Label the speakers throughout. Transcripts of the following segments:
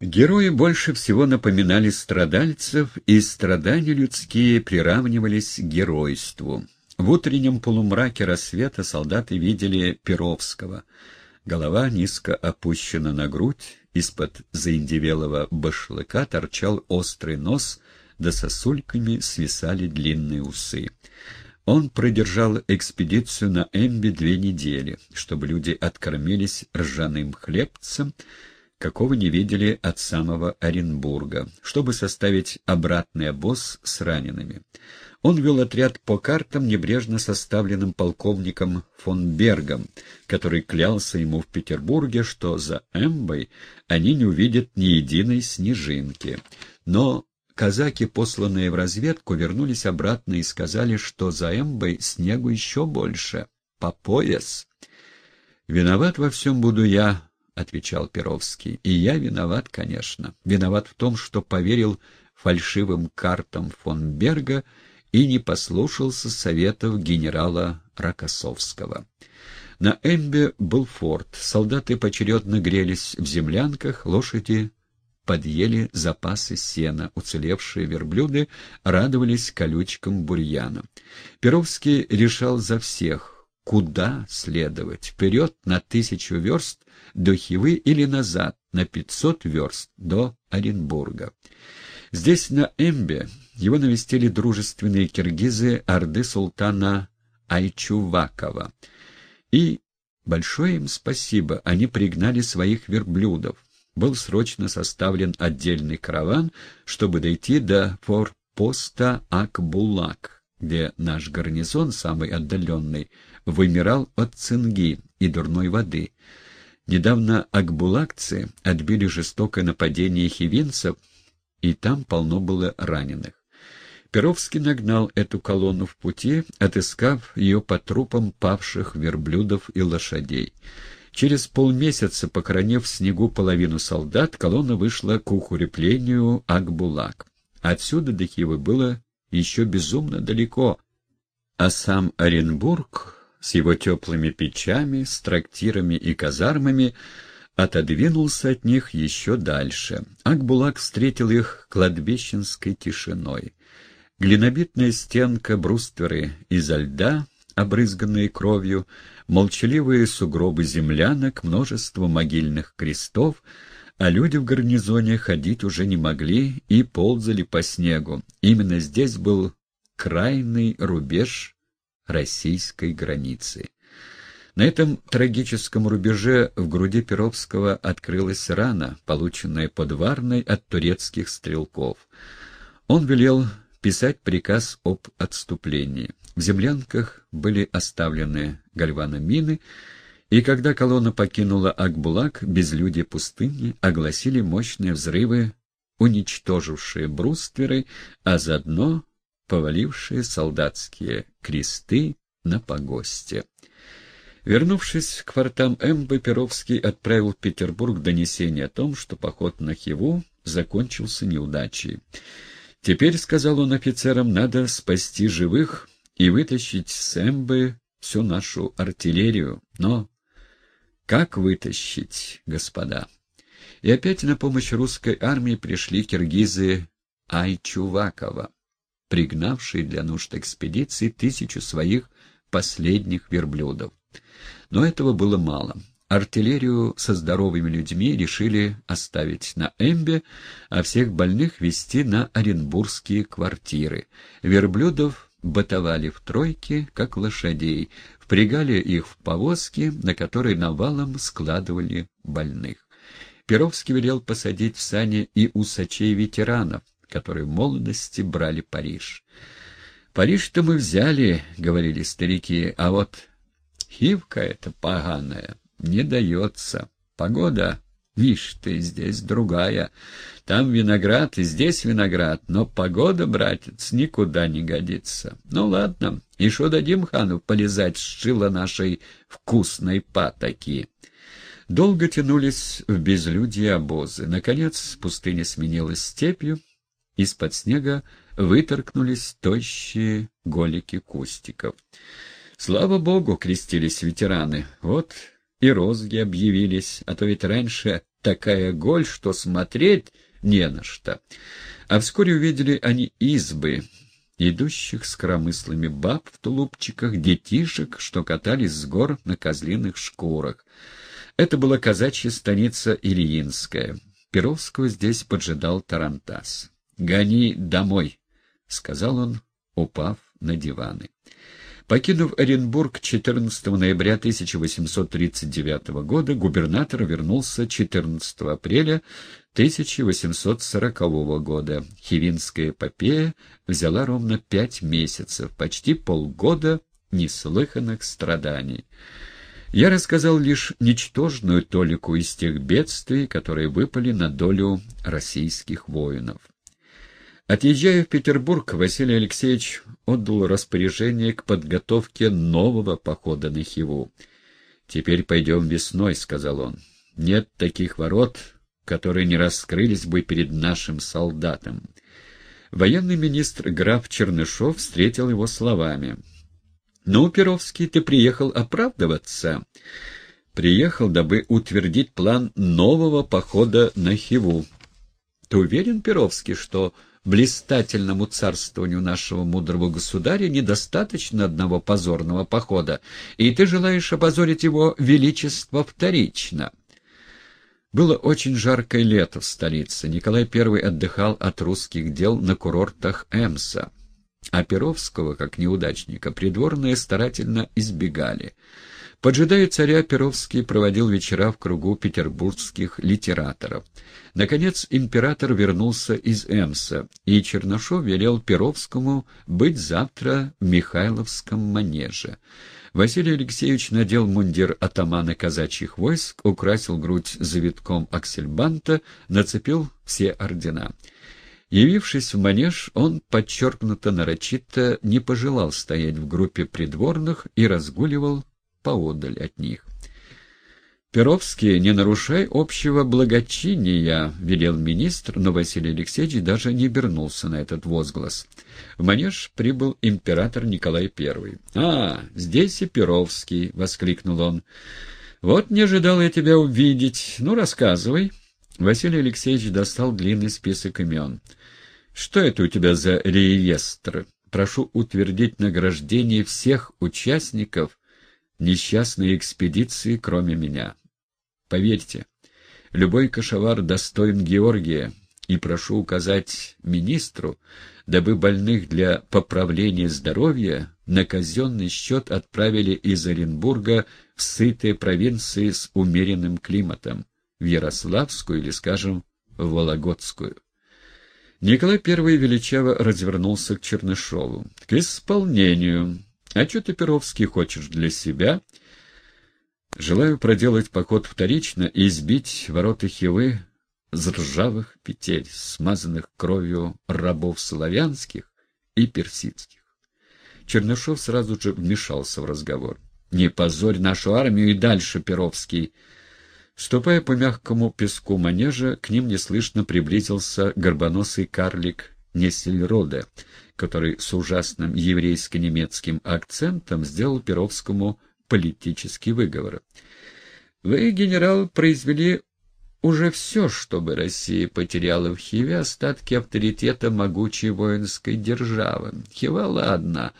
Speaker 1: Герои больше всего напоминали страдальцев, и страдания людские приравнивались к геройству. В утреннем полумраке рассвета солдаты видели Перовского. Голова низко опущена на грудь, из-под заиндевелого башлыка торчал острый нос, да сосульками свисали длинные усы. Он продержал экспедицию на Эмбе две недели, чтобы люди откормились ржаным хлебцем, какого не видели от самого Оренбурга, чтобы составить обратный обоз с ранеными. Он вел отряд по картам, небрежно составленным полковником фон Бергом, который клялся ему в Петербурге, что за Эмбой они не увидят ни единой снежинки. Но казаки, посланные в разведку, вернулись обратно и сказали, что за Эмбой снегу еще больше, по пояс. «Виноват во всем буду я», — отвечал Перовский. «И я виноват, конечно. Виноват в том, что поверил фальшивым картам фон Берга и не послушался советов генерала Рокоссовского». На Эмбе был форт. Солдаты поочередно грелись в землянках, лошади подъели запасы сена, уцелевшие верблюды радовались колючкам бурьяна. Перовский решал за всех — куда следовать, вперед на тысячу верст до Хивы или назад на пятьсот верст до Оренбурга. Здесь, на Эмбе, его навестили дружественные киргизы орды султана Айчувакова. И большое им спасибо, они пригнали своих верблюдов. Был срочно составлен отдельный караван, чтобы дойти до форпоста Акбулак где наш гарнизон, самый отдаленный, вымирал от цинги и дурной воды. Недавно акбулакцы отбили жестокое нападение хивинцев, и там полно было раненых. Перовский нагнал эту колонну в пути, отыскав ее по трупам павших верблюдов и лошадей. Через полмесяца, похоронив в снегу половину солдат, колонна вышла к укреплению Акбулак. Отсюда до Хивы было еще безумно далеко, а сам Оренбург с его теплыми печами, с трактирами и казармами отодвинулся от них еще дальше. Акбулак встретил их кладбищенской тишиной. Глинобитная стенка, брустверы изо льда, обрызганные кровью, молчаливые сугробы землянок, множество могильных крестов — а люди в гарнизоне ходить уже не могли и ползали по снегу. Именно здесь был крайний рубеж российской границы. На этом трагическом рубеже в груди Перовского открылась рана, полученная подварной от турецких стрелков. Он велел писать приказ об отступлении. В землянках были оставлены гальваномины, и когда колонна покинула Акбулак, безлюдие пустыни огласили мощные взрывы, уничтожившие брустверы, а заодно повалившие солдатские кресты на погосте. Вернувшись к фортам Эмбы, Перовский отправил в Петербург донесение о том, что поход на Хиву закончился неудачей. «Теперь, — сказал он офицерам, — надо спасти живых и вытащить с Эмбы всю нашу артиллерию, но как вытащить, господа? И опять на помощь русской армии пришли киргизы Айчувакова, пригнавшие для нужд экспедиции тысячу своих последних верблюдов. Но этого было мало. Артиллерию со здоровыми людьми решили оставить на Эмбе, а всех больных везти на оренбургские квартиры. Верблюдов бытовали в тройке, как лошадей, впрягали их в повозки, на которые навалом складывали больных. Перовский велел посадить в сани и усачей ветеранов, которые в молодости брали Париж. «Париж-то мы взяли», — говорили старики, — «а вот хивка эта поганая не дается. Погода Вишь ты, здесь другая. Там виноград, и здесь виноград, но погода, братец, никуда не годится. Ну ладно, что дадим хану полезать с шила нашей вкусной патоки? Долго тянулись в безлюдье обозы. Наконец пустыня сменилась степью, из-под снега выторкнулись тощие голики кустиков. Слава богу, крестились ветераны. Вот и розги объявились, а то ведь раньше такая голь, что смотреть не на что. А вскоре увидели они избы, идущих с коромыслами баб в тулупчиках, детишек, что катались с гор на козлиных шкурах. Это была казачья станица Ильинская. Перовского здесь поджидал Тарантас. «Гони домой», — сказал он, упав на диваны. Покинув Оренбург 14 ноября 1839 года, губернатор вернулся 14 апреля 1840 года. Хивинская эпопея взяла ровно пять месяцев, почти полгода неслыханных страданий. Я рассказал лишь ничтожную толику из тех бедствий, которые выпали на долю российских воинов. Отъезжая в Петербург, Василий Алексеевич отдал распоряжение к подготовке нового похода на Хиву. «Теперь пойдем весной», — сказал он. «Нет таких ворот, которые не раскрылись бы перед нашим солдатом». Военный министр граф Чернышов встретил его словами. «Ну, Перовский, ты приехал оправдываться?» «Приехал, дабы утвердить план нового похода на Хиву». «Ты уверен, Перовский, что...» блистательному царствованию нашего мудрого государя недостаточно одного позорного похода, и ты желаешь опозорить его величество вторично. Было очень жаркое лето в столице. Николай I отдыхал от русских дел на курортах Эмса, а Перовского, как неудачника, придворные старательно избегали. Поджидая царя, Перовский проводил вечера в кругу петербургских литераторов. Наконец император вернулся из Эмса, и Чернышов велел Перовскому быть завтра в Михайловском манеже. Василий Алексеевич надел мундир атамана казачьих войск, украсил грудь завитком аксельбанта, нацепил все ордена. Явившись в манеж, он подчеркнуто нарочито не пожелал стоять в группе придворных и разгуливал поодаль от них. «Перовский, не нарушай общего благочиния», — велел министр, но Василий Алексеевич даже не обернулся на этот возглас. В манеж прибыл император Николай I. «А, здесь и Перовский», — воскликнул он. «Вот не ожидал я тебя увидеть. Ну, рассказывай». Василий Алексеевич достал длинный список имен. «Что это у тебя за реестр? Прошу утвердить награждение всех участников несчастной экспедиции, кроме меня. Поверьте, любой кошевар достоин Георгия, и прошу указать министру, дабы больных для поправления здоровья на казенный счет отправили из Оренбурга в сытые провинции с умеренным климатом, в Ярославскую или, скажем, в Вологодскую. Николай I величаво развернулся к Чернышову. — К исполнению. А что ты, Перовский, хочешь для себя? Желаю проделать поход вторично и избить ворота Хивы с ржавых петель, смазанных кровью рабов славянских и персидских. Чернышов сразу же вмешался в разговор. «Не позорь нашу армию и дальше, Перовский!» Ступая по мягкому песку манежа, к ним неслышно приблизился горбоносый карлик Несельроде, который с ужасным еврейско-немецким акцентом сделал Перовскому политический выговор. «Вы, генерал, произвели уже все, чтобы Россия потеряла в Хиве остатки авторитета могучей воинской державы. Хива, ладно,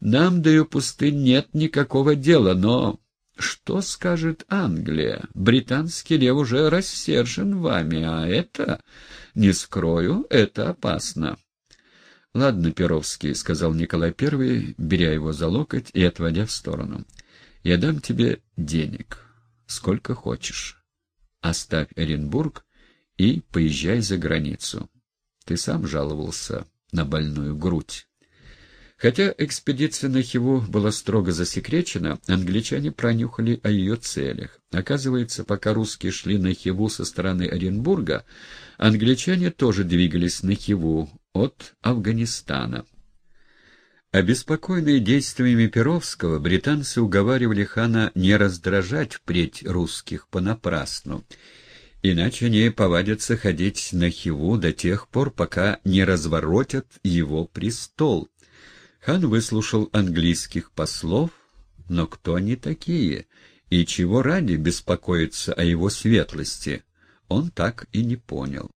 Speaker 1: нам до ее пустынь нет никакого дела, но что скажет Англия? Британский лев уже рассержен вами, а это, не скрою, это опасно. — Ладно, Перовский, — сказал Николай I, беря его за локоть и отводя в сторону. — Я дам тебе денег, сколько хочешь. Оставь Оренбург и поезжай за границу. Ты сам жаловался на больную грудь. Хотя экспедиция на Хиву была строго засекречена, англичане пронюхали о ее целях. Оказывается, пока русские шли на Хиву со стороны Оренбурга, англичане тоже двигались на Хиву от Афганистана. Обеспокоенные действиями Перовского, британцы уговаривали хана не раздражать впредь русских понапрасну, иначе они повадятся ходить на Хиву до тех пор, пока не разворотят его престол. Хан выслушал английских послов, но кто они такие и чего ради беспокоиться о его светлости? он так и не понял.